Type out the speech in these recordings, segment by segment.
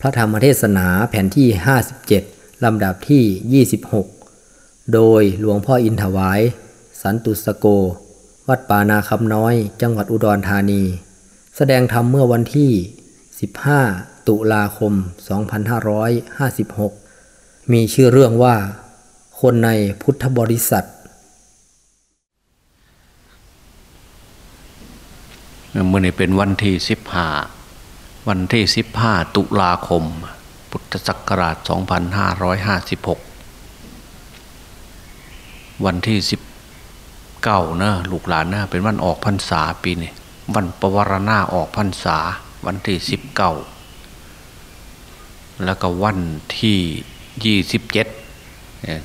พระธรรมเทศนาแผ่นที่ 57 ลำดับที่ 26 โดยหลวงพ่ออินถวาย สันตุสโก วัดป่านาคำน้อย จังหวัดอุดรธานี แสดงธรรมเมื่อวันที่ 15 ตุลาคม 2556 มีชื่อเรื่องว่า คนในพุทธบริษัทเมื่อนี้เป็นวันที่สิบห้า วันที่สิบห้าตุลาคม พุทธศักราชสองพันห้าร้อยห้าสิบหกวันที่สิบเก้านะลูกหลานนะเป็นวันออกพรรษาปีนี้วันปวารณาออกพรรษา วันที่สิบเก้าแล้วก็วันที่ยี่สิบเจ็ด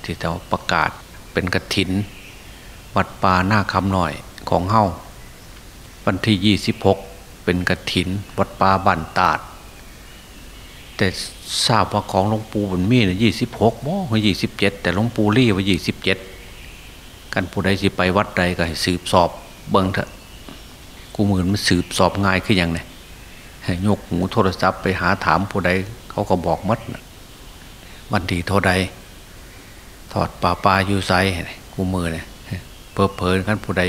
ที่เราประกาศเป็นกระถิน วัดป่าหน้าคำหน่อยของเฮ้าวันที่ยี่สิบหก เป็นกระถิน วัดป่าบันตาด แต่ทราบว่าของหลวงปู่บุญมีเนี่ยยี่สิบหกโมยี่สิบเจ็ดแต่หลวงปู่รี่ว่ายี่สิบเจ็ดกันผู้ใดสิไปวัดใดก็ให้สืบสอบเบิ่งเถอะกูมือนมันสืบสอบง่ายขึ้นอย่างไงยกหูโทรศัพท์ไปหาถามผู้ใดเขาก็บอกมัดวันที่เท่าใดถอดป่าปลาอยู่ไซกูมือเนี่ยเพอเพลินกันผู้ใด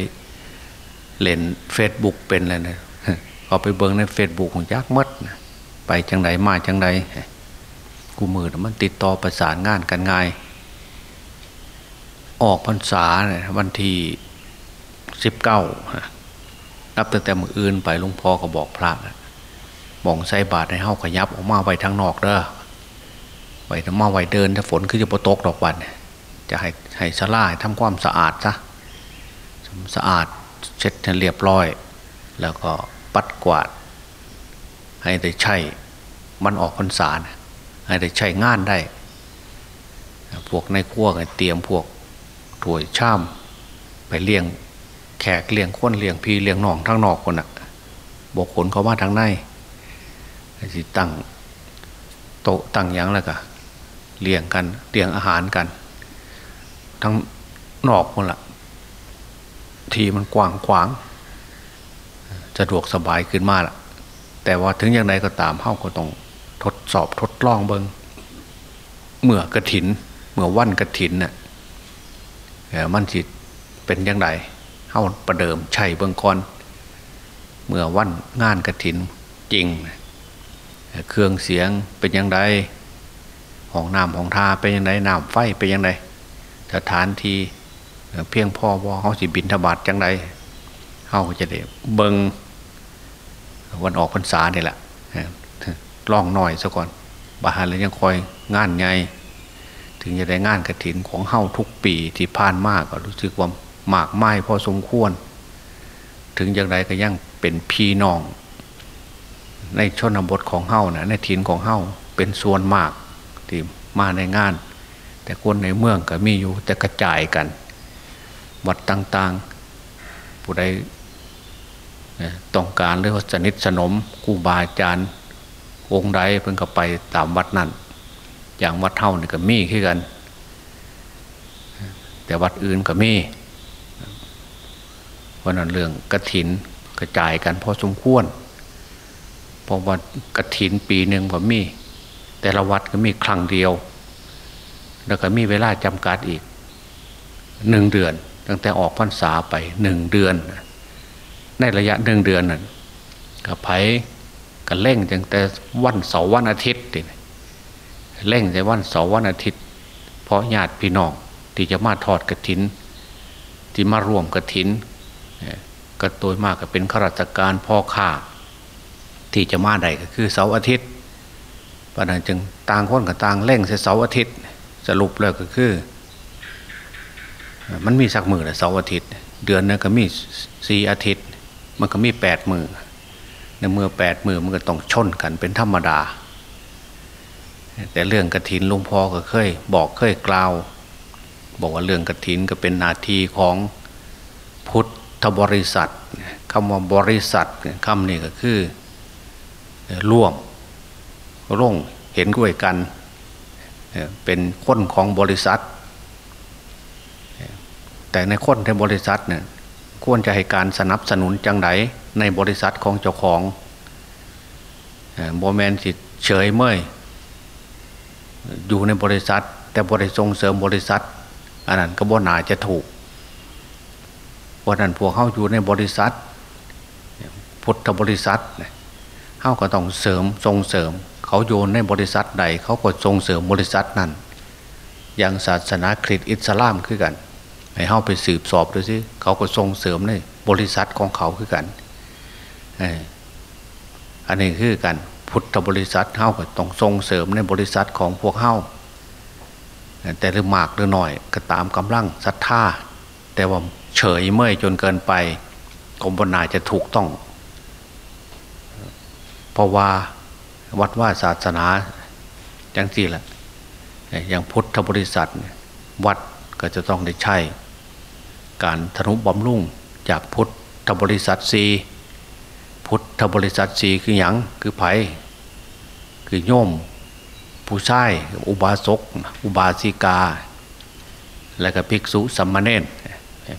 เล่นเฟซบุ๊กเป็นอะไรเนี่ย เอาไปเบิ้งในเฟซบุ๊กของยักษ์มัดไปจังไดมาจังไดกูมือมันติดต่อประสานงานกันง่าย ออกพรรษาเนี่ยวันที่สิบเก้านับตั้งแต่มืออื่นไปหลวงพ่อก็บอกพระมองใส่บาตรให้เฮาขยับออกมาไว้ทางนอกเด้อไว้ถ้ามาไว้เดินถ้าฝนขึ้นจะปตกดอกวันจะให้ให้สลายทำความสะอาดซะสะอาดเช็ดให้เรียบร้อย แล้วก็ ปัดกวาด ให้ได้ใช้มันออกพรรษาให้ได้ใช้งานได้ พวกในขั้วกันเตรียมพวกถ้วยช่ามไปเลี้ยงแขกเลี้ยงคนเลี้ยงพี่เลี้ยงน้องทั้งนอกคนอะบกขนเขามาทางในสิตั้งโต๊ะตั้งยังแล้วก็เลี้ยงกันเลี้ยงอาหารกัน ทั้งนอกคนละทีมันกว้างขวาง สะดวกสบายขึ้นมาละแต่ว่าถึงอย่างไรก็ตามเฮาก็ต้องทดสอบทดลองเบิงเมื่อกระถิน เมื่อวันกระถินเน่ยมันจิตเป็นอย่างไรเฮาประเดิมใช่เบิงก่อน เมื่อวันงานกระถินจริง เครื่องเสียงเป็นอย่างไรห้องน้ำห้องท่าเป็นอย่างไรน้ำไฟเป็นอย่างไรสถานที่เพียงพอว่าเขาสิบินทบาทจังไรเขาจะได้เบิง วันออกพรรษาเนี่ยแหละล่องหน่อยซะก่อนบาหารแล้วยังคอยงานไงถึงจะได้งานกระถินของเฮ้าทุกปีที่ผ่านมากก็รู้สึกว่ามากไม้พอสมควร ถึงอย่างไรก็ยังเป็นพี่น้อง ในชนบทของเฮ้านะในถิ่นของเฮ้าเป็นส่วนมากที่มาในงาน แต่คนในเมืองก็มีอยู่แต่กระจายกันวัดต่างๆ ผู้ใด ต้องการหรือว่าสนิทสนมครูบาอาจารย์องค์ใดเพิ่งก็ไปตามวัดนั้นอย่างวัดเท่านี่ก็มีขึ้นกัน แต่วัดอื่นก็มีเพราะนั้นเรื่องกระถินกระจายกันพอสมควรเพราะว่ากระถินปีหนึ่งก็มี แต่ละวัดก็มีครั้งเดียว แล้วก็มีเวลาจำกัดอีกหนึ่งเดือน ตั้งแต่ออกพรรษาไปหนึ่งเดือน ในระยะหนึ่งเดือนนั้นกับไผ่กับเร่งตั้งแต่วันเสาร์วันอาทิตย์เร่งแต่วันเสาร์วันอาทิตย์ เพราะญาติพี่น้องที่จะมาทอดกระถิน ที่มาร่วมกระถินก็โดยมากก็เป็นข้าราชการพ่อข้าที่จะมาได้ก็คือเสาร์อาทิตย์เพราะนั้นจึงต่างคนกับต่างเร่งเสาร์อาทิตย์ สรุปเลยก็คือ มันมีสักมือละเสาร์อาทิตย์ เดือนนึงก็มีสี่อาทิตย์ มันก็มีแปดมือในเมื่อแปดมือมันก็ต้องชนกันเป็นธรรมดา แต่เรื่องกระถินลุงพ่อก็เคย บอกเคยกล่าว บอกว่าเรื่องกระถินก็เป็นนาทีของพุทธบริษัทคำว่าบริษัทคำนี้ก็คือร่วมร่วงเห็นด้วยกัน เป็นคนของบริษัท แต่ในคนในบริษัทเนี่ย ควรจะให้การสนับสนุนจังไดในบริษัทของเจ้าของโบแมนสิเฉยเมยอยู่ในบริษัท แต่บริส่งเสริมบริษัทอันนั้นก็บ่นาจะถูกวันนั้นพวกเข้าอยู่ในบริษัท พุทธบริษัทเขาก็ต้องเสริมส่งเสริม เขาโยนในบริษัทใดเขาก็ส่งเสริมบริษัทนั้นอย่างศาสนาคริสต์อิสลามคือกัน ให้เข้าไปสืบสอบดูสิเขาก็ส่งเสริมในบริษัทของเขาคือกันอันนี้คือกันพุทธบริษัทเข้าก็ต้องส่งเสริมในบริษัทของพวกเข้าแต่หรือมากหรือหน่อยก็ตามกำลังศรัทธาแต่ว่าเฉยเมื่อยจนเกินไปกรมบนาจะถูกต้อง เพราะว่าวัดว่าศาสนาจังสี่แหละอย่างพุทธบริษัท วัดก็จะต้องได้ใช้ การธนุบำรุงจากพุทธบริษัทสีพุทธบริษัทสีคืออย่างคือไผ่คือโยม ผู้ชายอุบาสก อุบาสิกา และก็ภิกษุสัมมาเนน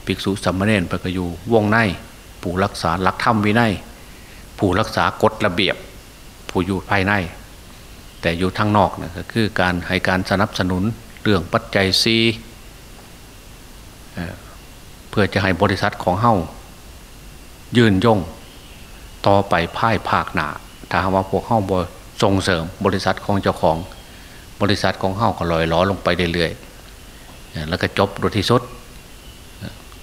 ภิกษุสัมมาเนนไปก็อยู่วงในผู้รักษาหลักธรรมวินัยผู้รักษากฎระเบียบ ผู้อยู่ภายใน แต่อยู่ทางนอกนะก็คือการให้การสนับสนุนเรื่องปัจจัยซี เพื่อจะให้บริษัทของเฮ้ายืนยงต่อไปพ่ายภาคหนาถ้าว่าพวกเฮ้าบส่งเสริมบริษัทของเจ้าของ บริษัทของเฮ้าก็ลอยล้อลงไปเรื่อยๆแล้วก็จบโดยที่สุด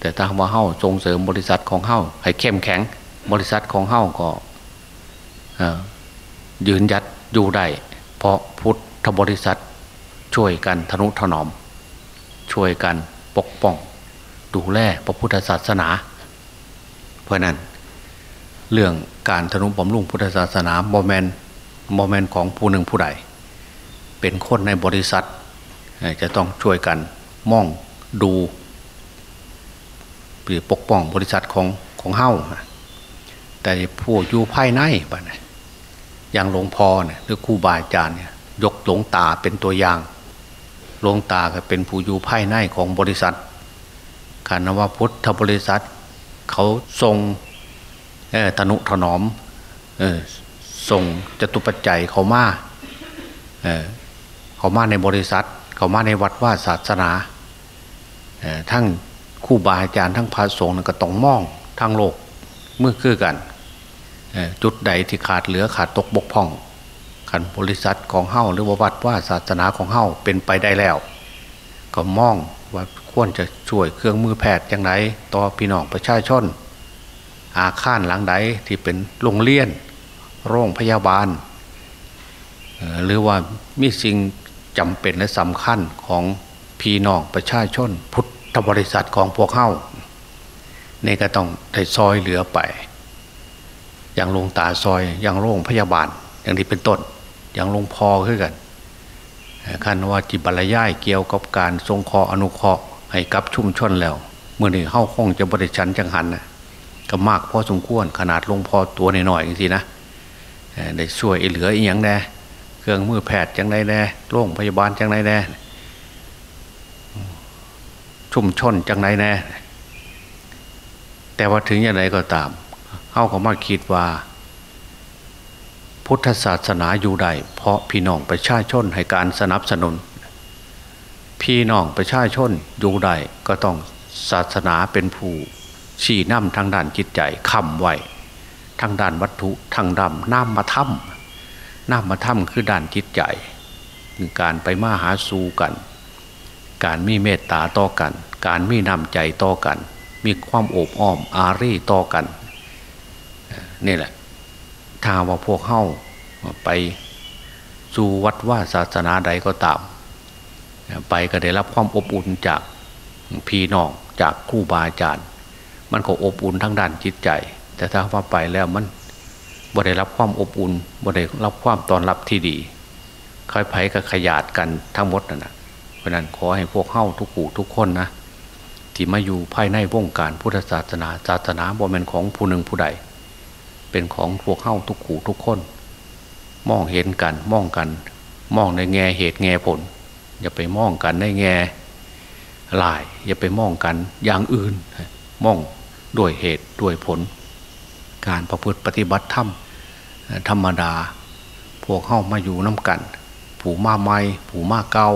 แต่ถ้าว่าเฮ้าส่งเสริมบริษัทของเฮ้าให้เข้มแข็ง บริษัทของเฮ้าก็ยืนยัดอยู่ได้เพราะพุทธบริษัทช่วยกันทนุถนอม ช่วยกันปกป้อง ดูแลพระพุทธศาสนา เพราะนั้น เรื่องการทนุบำรุงพุทธศาสนาบ่แม่นบ่แม่นของผู้หนึ่งผู้ใด เป็นคนในบริษัท จะต้องช่วยกันมองดูหรือปกป้องบริษัทของของเฮ้าแต่ผู้อยู่ภายในบ้านอย่างหลวงพ่อเนี่ยหรือครูบาอาจารย์เนี่ยยกหลวงตาเป็นตัวอย่างหลวงตาก็เป็นผู้อยู่ภายในของบริษัท คานว่าพุทธบริษัท เขาทรงตนุถนอมส่งจตุปัจจัยเขามาเขามาในบริษัท เขามาในวัดว่าศาสนาทั้งคู่บาอาจารย์ทั้งพระสงฆ์ก็ต้องมองทั้งโลกเมื่อคือกัน จุดใดที่ขาดเหลือขาดตกบกพร่องขันบริษัทของเฮ้าหรือว่าวัดว่าศาสนาของเฮ้าเป็นไปได้แล้ว ก็มองว่า ควรจะช่วยเครื่องมือแพทย์อย่างไรต่อพี่น้องประชาชน อาคารหลังใดที่เป็นโรงเรียน โรงพยาบาล หรือว่ามีสิ่งจำเป็นและสำคัญของพี่น้องประชาชน พุทธบริษัทของพวกเข้านี่ก็ต้องได้ซอยเหลือไป อย่างโรงตาซอยอย่างโรงพยาบาล อย่างนี้เป็นต้น อย่างโรงพอขึ้นกันคันว่าจิบรยายเกี่ยวกับการทรงคออนุเคราะห์ ให้กับชุ่มชนแล้วเมื่อนี้เข้าคงจะบริชันจังหันนะก็มากพอสมควรขนาดลงพอตัวหน่อยๆจริงๆนะได้ช่วยเหลืออีกอย่างแน่เครื่องมือแพทย์จังไรแน่โรงพยาบาลจังไรแน่ชุ่มชนจังไรแน่แต่ว่าถึงอย่างไรก็ตามเข้าก็มาคิดว่า พุทธศาสนาอยู่ได้เพราะพี่น้องประชาชนให้การสนับสนุน พี่น้องประชาชนอยู่ได้ก็ต้องศาสนาเป็นผู้ชี้นำทางด้านจิตใจคำไว้ทางด้านวัตถุทางดำน้ำมาถ้ำน้ำมาถ้ำคือด้านจิตใจคือการไปมาหาสู่กัน การมีเมตตาต่อกัน การมีน้ำใจต่อกัน มีความโอบอ้อมอารีต่อกันนี่แหละถ้าว่าพวกเข้าไปสู่วัดว่าศาสนาใดก็ตาม ไปก็ได้รับความอบอุ่นจากพี่น้องจากครูบาอาจารย์ มันก็อบอุ่นทั้งด้านจิตใจ แต่ถ้าว่าไปแล้วมันบ่ได้รับความอบอุ่นบ่ได้รับความตอนรับที่ดีค่อยไผ่กับขยาดกันทั้งหมดนั่นนะเพราะนั้นขอให้พวกเข้าทุกผู้ทุกคนนะที่มาอยู่ภายในวงการพุทธศาสนาศาสนาบ่เป็นของผู้หนึ่งผู้ใด เป็นของพวกเข้าทุกขู่ทุกคน มองเห็นกันมองกัน มองในแง่เหตุแง่ผล อย่าไปมองกันในแง่ลาย อย่าไปมองกันอย่างอื่น มองด้วยเหตุด้วยผล การประพฤติปฏิบัติธรรมธรรมดา พวกเข้ามาอยู่น้ากัน ผูมาไม่ผูมาเกา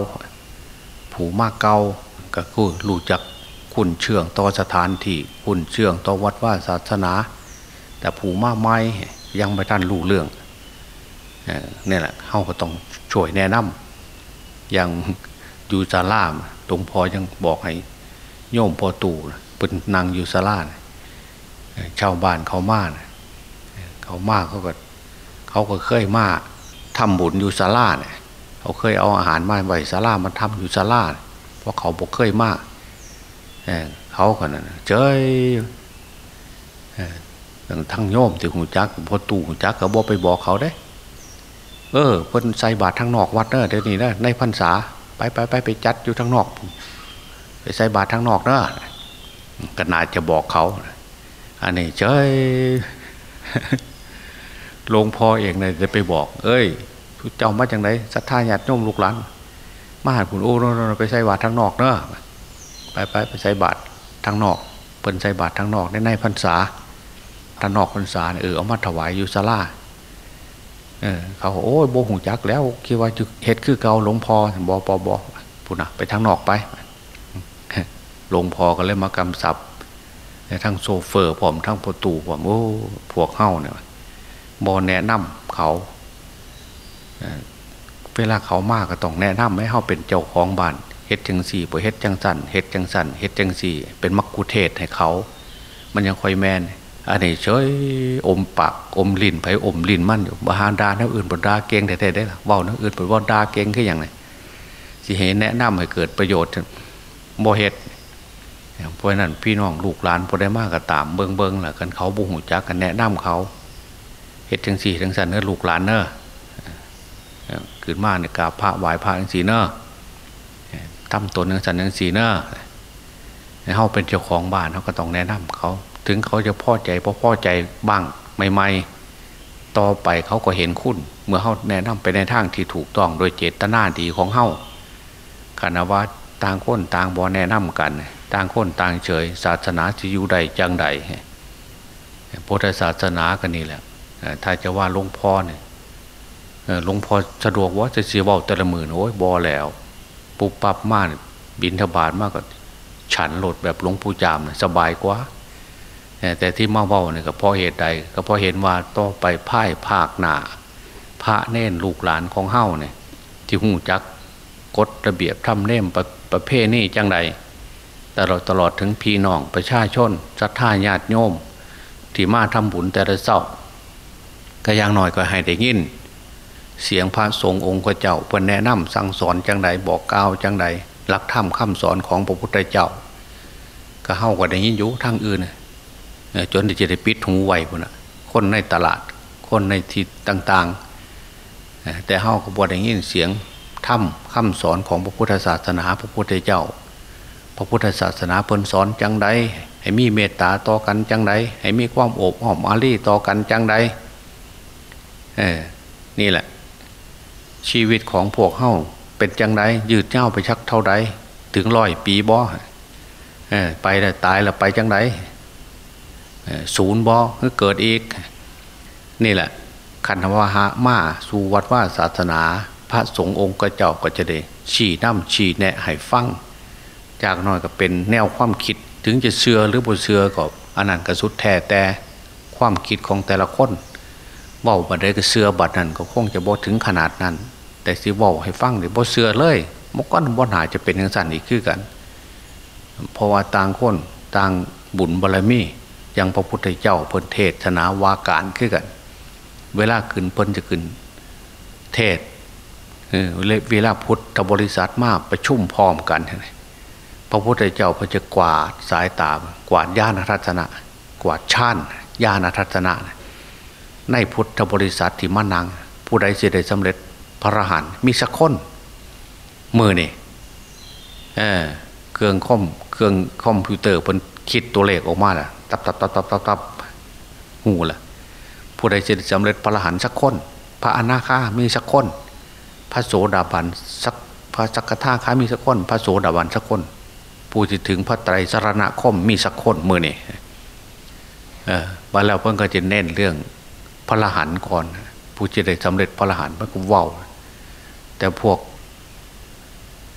ผูมาเกาก็คือรู้จักคุณเชื่องต่อสถานที่คุณเชื่องต่อวัดว่าศาสนา แต่ผูมาไม่ยังไม่ทันรู้เรื่องเนี่ยแหละเขาก็ต้องช่วยแนะนำ อย่างอยู่ซาลามหลวงพ่อยังบอกให้ โยมพอตู่เป็นนางอยู่ซาลาชาวบ้านเขามาเขามาเขาก็เขาก็เคยมาทำบุญอยู่ซาลาเนี่ยเขาเคยเอาอาหารมาไว้ซาลามาทำอยู่ซาลาเพราะเขาบอกเคยมาเขาคนนั้นเจ้ยทั้งโยมที่หูจักพอตู่หูจักก็บอกไปบอกเขาได้ เออเพิ่นใส่บาตรทางนอกวัดเนอะเดี๋ยวนี้นะในพรรษาไปไปไปไปจัดอยู่ทางนอก ไปใส่บาตรทางนอกเนอะก็น่าจะบอกเขา อันนี้เจ้ยหลวงพ่อเองเนี่ยจะไปบอก เอ้ยเจ้ามาจากไหนศรัทธาญาติโยมลูกหลานมาหาคุณโอ้ไปใส่บาตรทางนอกเนอะไปไปไปใส่บาตรทางนอกเปิ้นใส่บาตรทางนอกในในพรรษาทางนอกพรรษาเออเอามาถวายอยู่ศาลา เออเขาโอ้ยโบหูจักแล้วคิดว่าเฮ็ดคือเกาหลวงพ่อบอบอบอพูนะไปทางนอกไปหลวงพ่อก็เลยมากำสับทั้งโซเฟอร์ผมทั้งประตูผมโอ้พวกเข้าเนี่ยบอแนะนำเขาเวลาเขามากก็ต้องแนะนำให้เขาเป็นเจ้าของบ้านเฮ็ดจังสี่ปเฮ็ดจังสันเฮ็ดจังสันเฮ็ดจังสี่ เป็นมักคุเทศให้เขา มันยังคอยแมน อันนี้เฉยอมปากอมลิ้นไผอมลิ้นมั่นอยู่บาฮานดาเนื้อื่นบดาเก่งแท้ๆได้ละว่าเนื้อื่นบดว่าดาเก่งแค่อย่างไรสิเห็นแนะนำให้เกิดประโยชน์บ่เฮ็ดเพราะนั้นพี่น้องลูกหลานพอได้มากก็ตามเบิงเบิงแหละกันเขาบุหูจักกันแนะนำเขาเฮ็ดจังสี่จังสันเนื้อลูกหลานเนื้อขึ้นมาเนี่ยกราบพระไหว้พระจังสี่เนื้อทำตัวเนื้อสันจังสี่เนื้อเขาเป็นเจ้าของบ้านเขาก็ต้องแนะนำเขา ถึงเขาจะพอใจพอพอใจบ้างใหม่ๆ ต่อไปเขาก็เห็นคุณ เมื่อเขาแนะนำไปในทางที่ถูกต้องโดยเจตนาดีของเขาคณะว่าต่างคนต่างบอแนะนำกัน ต่างคนต่างเฉย ศาสนาจะอยู่ใดจังใดพุทธศาสนากันนี่แหละถ้าจะว่าหลวงพ่อเนี่ยหลวงพ่อสะดวกว่าจะเสียเบาแต่ละหมื่นโอ้ยบอแล้ว ปุบปับมากบินทบาทมากก็ฉันโหลดแบบหลวงปู่จามสบายกว่า แต่ที่มาเว้าเนี่ยก็เพราะเหตุใดก็เพราะเห็นว่าต่องไปพ่ายภาคหนาพระเน่นลูกหลานของเฮ้าเนี่ยที่หูจักกฎระเบียบทำเน่มประประเภทนี้จังใดตลอดตลอดถึงพี่น้องประชาชนศรัทธาญาติโยม ที่มาทำบุญแต่ละเศร้าก็ยังหน่อยก็ให้ได้ยิน เสียงพระสงฆ์องค์เจ้าเพื่อแนะนำสั่งสอนจังใดบอกกล่าวจังใดหลักธรรมคำสอนของพระพุทธเจ้า ก็เฮ้าก็ได้ยินอยู่ทางอื่น จนจะได้ปิดหูไวพุ่นะคนในตลาด คนในที่ต่างๆ แต่เฮาก็บวได้ยินเสียงถ้ำคำสอนของพระพุทธศาสนาพระพุทธเจ้า พระพุทธศาสนาเพิ่นสอนจังใดให้มีเมตตาต่อกันจังใดให้มีความโอบอ้อมอารีต่อกันจังใดเออนี่แหละ ชีวิตของพวกเฮาเป็นจังใดยืดเจ้าไปชักเท่าใดถึงร้อยปีบ่เออไปแล้วตายแล้วไปจังใด ศูนย์บอคือเกิดอีก นี่แหละคันธวาหะมาสู่วัดว่าศาสนา พระสงฆ์องค์กเจ้าก็จะได้ชี้น้ำชี้แนะให้ฟัง จากน้อยก็เป็นแนวความคิดถึงจะเชื่อหรือบ่เชื่อก็อันนั้นก็สุดแท้แต่ความคิดของแต่ละคนเว่าบัดใดก็เชื่อบัดนั้นก็คงจะบ่ถึงขนาดนั้น แต่สิว่าให้ฟังหรือบ่เชื่อเลยมก้อนบ่หาจะเป็นอย่างสันอีกคือกัน เพราะว่าต่างคนต่างบุญบารมี ยังพระพุทธเจ้าเพิ่นเทศนาวาการขึ้นกัน เวลาขึ้นเพิ่นจะขึ้น เทศเวลาพุทธบริษัทมากประชุมพร้อมกัน พระพุทธเจ้าพระจะกวาดสายตากวาดญาณทัศนะ กวาดชาญญาณทัศนะ ในพุทธบริษัทที่มานัง ผู้ใดเสียได้สำเร็จพระรหันมีสักคนมือนี่เครื่องคอมเครื่องคอมพิวเตอร์เพิ่นคิดตัวเลขออกมาแล้ว ตับตับตับตับตับตับหูละผู้ใดจะสำเร็จพระอรหันต์สักคน พระอนาคามีสักคน พระโสดาบันสักพระสักทาคามีสักคน พระโสดาบันสักคน ผู้ที่ถึงพระไตรสรณคมมีสักคนมือนี่เออมาแล้วเพิ่งก็จะเน้นเรื่องพระอรหันต์ก่อน ผู้จะได้สำเร็จพระอรหันต์มันก็ว่าวแต่พวก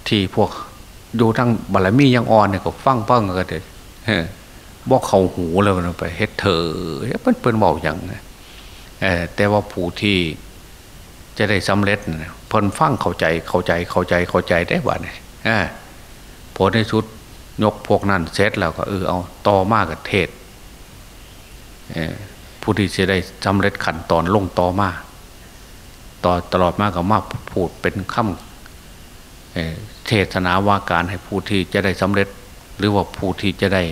ที่พวกดูทั้งบารมียังอ่อนเนี่ยก็ฟังฟังกันเลย บอกเขาหูเลยมันไปเฮ็ดเธอเปิ้นเปิ้นบอกอย่างแต่ว่าผู้ที่จะได้สำเร็จเพิ่นฟังเข้าใจเข้าใจเข้าใจเข้าใจได้บ่เนี่ยผลในชุดยกพวกนั้นเสร็จแล้วก็เออเอาต่อมากกับเทศผู้ที่จะได้สำเร็จขันตอนลงต่อมาต่อตลอดมากกับมาพูดเป็นคำเทศนาว่าการให้ผู้ที่จะได้สำเร็จ หรือว่าผู้ที่จะได้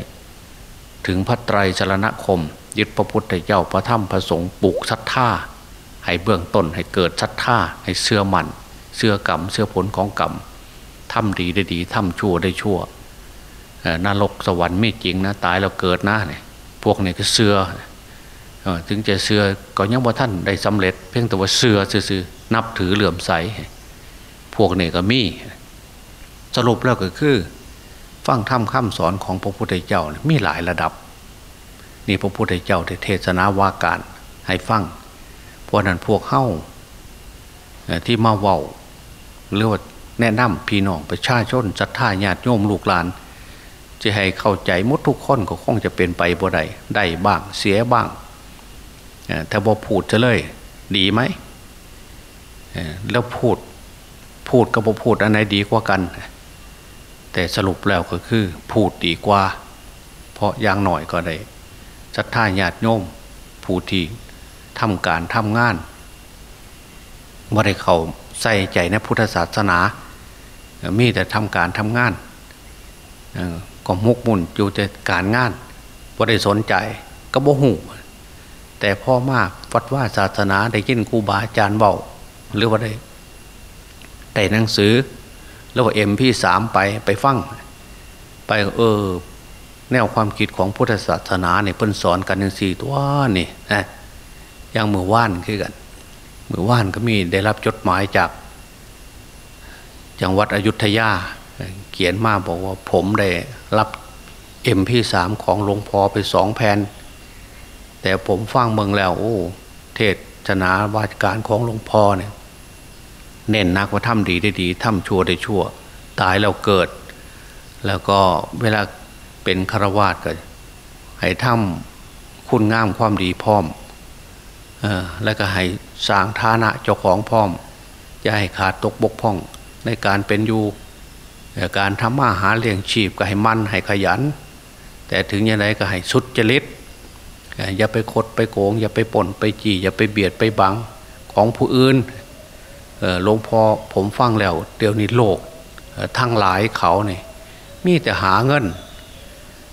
ถึงพระไตรสรณคม ยึดพระพุทธเจ้าพระธรรมพระสงฆ์ปลูกศรัทธาให้เบื้องต้นให้เกิดศรัทธาให้เชื่อมันเชื่อกรรมเชื่อผลของกรรมทำดีได้ดีทำชั่วได้ชั่วนรกสวรรค์ไม่จริงนะตายแล้วเกิดนะเนี่ยพวกนี้ก็เชื่อถึงจะเชื่อก็ยังว่าท่านได้สำเร็จ เพียงแต่ว่าเชื่อซื่อนับถือเหลื่อมใส พวกนี้ก็มี สรุปแล้วก็คือ ฟังธรรมคำสอนของพระพุทธเจ้ามีหลายระดับ นี่พระพุทธเจ้าเทศนาว่าการให้ฟังเพราะนั้นพวกเข้าที่มาเว้าหรือว่าแนะนำพี่น้องประชาชนศรัทธาญาติโยมลูกหลาน จะให้เข้าใจมดทุกคนก็คงจะเป็นไปบ่ได้ได้บ้างเสียบ้างถ้าบอพูดจะเลย ดีไหมแล้วพูดพูดกับบอพูดอันไหนดีกว่ากัน แต่สรุปแล้วก็คือพูดดีกว่า เพราะอย่างหน่อยก็ได้ศรัทธาญาติโยมผู้ที่ทำการทำงานว่าได้เขาใส่ใจในพุทธศาสนา มีแต่ทำการทำงานก็มุกมุ่นอยู่แต่การงานว่าได้สนใจก็บ่หูแต่พ่อมากฟัดว่าศาสนาได้ยินครูบาอาจารย์เบาหรือว่าได้แต่หนังสือ แล้วเอ็มพี่สามไปไปฟังไปเออ แนวความคิดของพุทธศาสนาเนี่ยเพิ่นสอนกันหนึ่งสี่ตัวนี่นะยังมือว่านคือกันมือว่านก็มีได้รับจดหมายจากจังหวัดอยุธยา เขียนมาบอกว่าผมได้รับเอ็มพี่สามของหลวงพ่อไปสองแผ่นแต่ผมฟังเมืองแล้ว โอ้ เทศนา วาการของหลวงพ่อเนี่ย เน้นนักว่าทำดีได้ดีทำชั่วได้ชั่ว ตายแล้วเกิด แล้วก็เวลาเป็นฆราวาสก็ให้ทำคุณงามความดีพร้อมอแล้วก็ให้สร้างฐานะเจ้าของพร้อมจะให้ขาดตกบกพร่องในการเป็นอยู่การทำมาหาเลี้ยงชีพก็ให้มั่นให้ขยัน แต่ถึงยังไงก็ให้สุดจริตอย่าไปคดไปโกง อย่าไปป่นไปจีอย่าไปเบียดไปบังของผู้อื่น หลวงพ่อผมฟังแล้ว เดี๋ยวนี้โลกทั้งหลายเขาเนี่ยมีแต่หาเงิน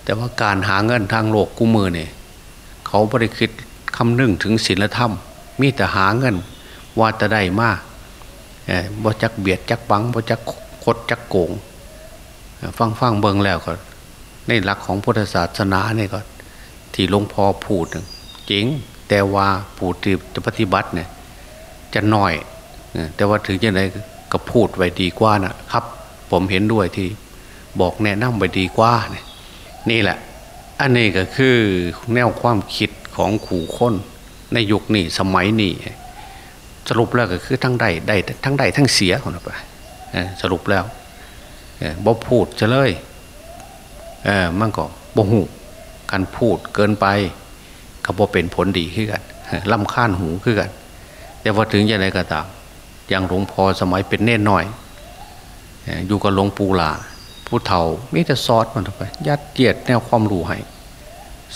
แต่ว่าการหาเงินทางโลกกูมือเนี่ยเขาบริคิดคำนึงถึงศีลธรรม มีแต่หาเงินว่าจะได้มากบ่จักเบียดจักบังบ่จักคดจักโกง ฟังฟังเบิงแล้วก็ ในหลักของพุทธศาสนาเนี่ยก็ ที่หลวงพ่อพูดจริงแต่ว่าพูดที่จะปฏิบัติเนี่ยจะน้อย แต่ว่าถึงยังไงก็พูดไว้ดีกว่านะครับ ผมเห็นด้วยที่บอกแนะนำไว้ดีกว่านี่นี่แหละ อันนี้ก็คือแนวความคิดของขู่ค้น ในยุคนี้สมัยนี้สรุปแล้วก็คือทั้งได้ได้ทั้งได้ทั้งเสียของเราไปสรุปแล้วบ่พูดจะเลยเออมันก็บ่หูการพูดเกินไปก็บ่เป็นผลดีขึ้นกันลำค้านหูขึ้นกัน แต่พอถึงยังไงก็ตาม อย่างหลวงพ่อสมัยเป็นเน่นหน่อย อยู่กับหลวงปู่ลาผู้เฒ่ามิจะซอสมันไปยัดเยียดแนวความรู้ให้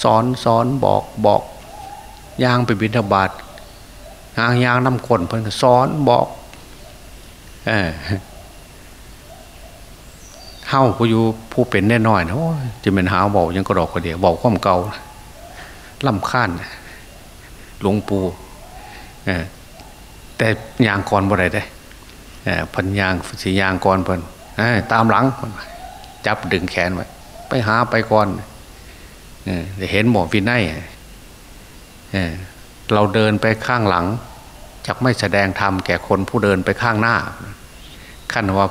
สอนสอนบอกบอกยางไปบิณฑบาตยางยางน้ำคนเพิ่นก็สอนบอกเออเฮาผู้อยู่ผู้เป็นแน่น้อยนะจะเป็นหาเบายังกระดอกกระเดียเบาความเก่าล่ำค้านหลวงปู่ แต่ยางก่อนบ่ได้ได้พันยางสียางก่อนเพิ่นตามหลัง จับดึงแขนไว้ไปหาไปก่อนเห็นหมอวินัยเราเดินไปข้างหลังจะไม่แสดงธรรมแก่คนผู้เดินไปข้างหน้าขั้นว่า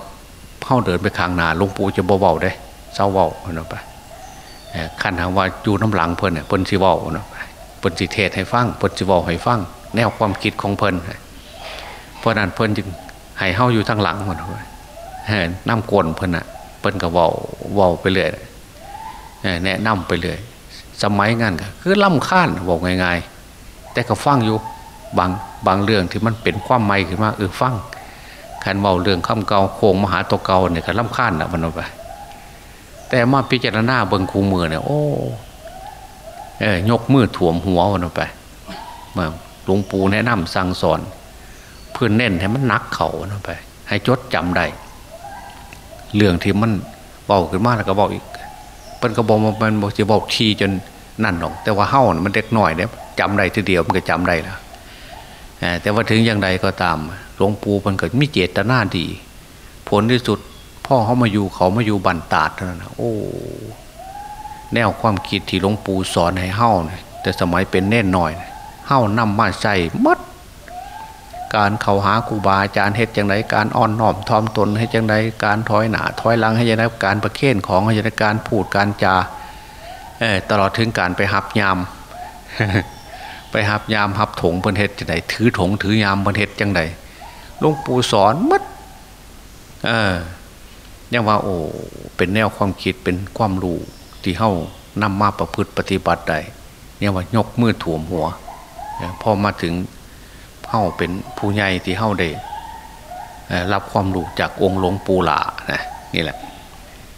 เข้าเดินไปข้างหน้าลุงปู่จะเบาๆได้เศร้าเบาเนาะไปขั้นทางว่าอยู่น้ำหลังเพิ่นเนี่ยเพิ่นสิเบาเนาะเพิ่นสิเทศให้ฟังเพิ่นสิเบาให้ฟังแนวความคิดของเพิ่น เพราะนั้นเพิ่นจึงให้เฮาอยู่ทางหลังมันว่าเออน้ำกวนเพิ่นน่ะเพิ่นก็เว้าเว้าไปเรื่อยแนะนำไปเรื่อยสมัยงั้นก็คือล่ำค้านบอกง่ายๆ แต่ก็ฟังอยู่บางบางเรื่องที่มันเป็นความใหม่ขึ้นมาเออฟังคันเว้าเรื่องคำเกาโคงมหาตัวเกาเนี่ยก็ล่ำค้านน่ะมันเอาไป แต่มาพิจารณาเบิ่งคูมือเนี่ยโอ้เออยกมือถ่วมหัวมันออกไปมาหลวงปู่แนะนำสั่งสอน พื่อเน้นให้มันนักเขานออกไป ให้จดจำได้เรื่องที่มันเบาขึ้นมาแล้วก็บอกอีกเปิ้นก็บอกมันบอกจะบอกทีจนนั่นหรอก แต่ว่าเฮ้ามันเด็กหน่อยเนี่ยจำได้ทีเดียวมันก็จำได้แล้วแต่ว่าถึงอย่างใดก็ตามหลวงปู่มันเกิดมีเจตนาดี ผลที่สุดพ่อเขามาอยู่เขามาอยู่บันตาดเท่านั้นะโอ้แนวความคิดที่หลวงปู่สอนให้เฮ้าเนี่ยแต่สมัยเป็นเน่นหน่อยเฮ้านำมาใส่มัด การเข้าหาครูบาอาจารย์เฮ็ดจังไดการอ่อนน้อมถ่อมตนให้จังไดการถอยหนาถอยหลังให้จังไดการประเคนของให้จังไดการพูดการจาตลอดถึงการไปหับยามไปหับยามหับถงเพิ่นเฮ็ดจังไดถือถงถือยามเพิ่นเฮ็ดจังไดหลวงปู่สอนมัดเออยังว่าโอ้เป็นแนวความคิดเป็นความรู้ที่เฮ้านำมาประพฤติปฏิบัติได้เนี่ยว่ายกมือถ่วมหัวพอมาถึง เฮ้าเป็นผู้ใหญ่ที่เฮ้าได้รับความรู้จากองค์หลวงปู่หลานะนี่แหละ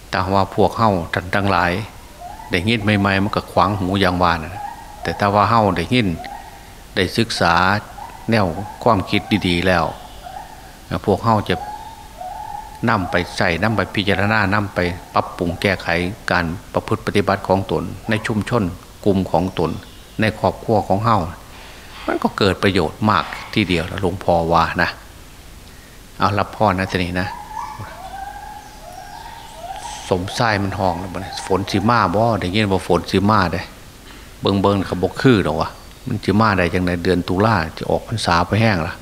แต่ว่าพวกเฮ้าทันทั้งหลายได้ยินใหม่ๆมันก็ขวางหูอย่างวานะแต่ถ้าว่าเฮ้าได้ยินได้ศึกษาแนวความคิดดี ๆ แล้ว พวกเฮ้าจะนำไปใส่นำไปพิจารณานำไปปรับปรุงแก้ไขการประพฤติปฏิบัติของตน ในชุมชนกลุ่มของตน ในครอบครัวของเฮา มันก็เกิดประโยชน์มากทีเดียวหลวงพ่อว่านะ เอารับพ่อนะทีนี้นะ สมไส้มันห้องแล้วฝนสีมาบ่ได้ยินว่าฝนสีมาได้เบิงเบิงกับบกคือหรอวะมันสีมาได้ยังในเดือนตุลาจะออกพรรษาไปแห้งละ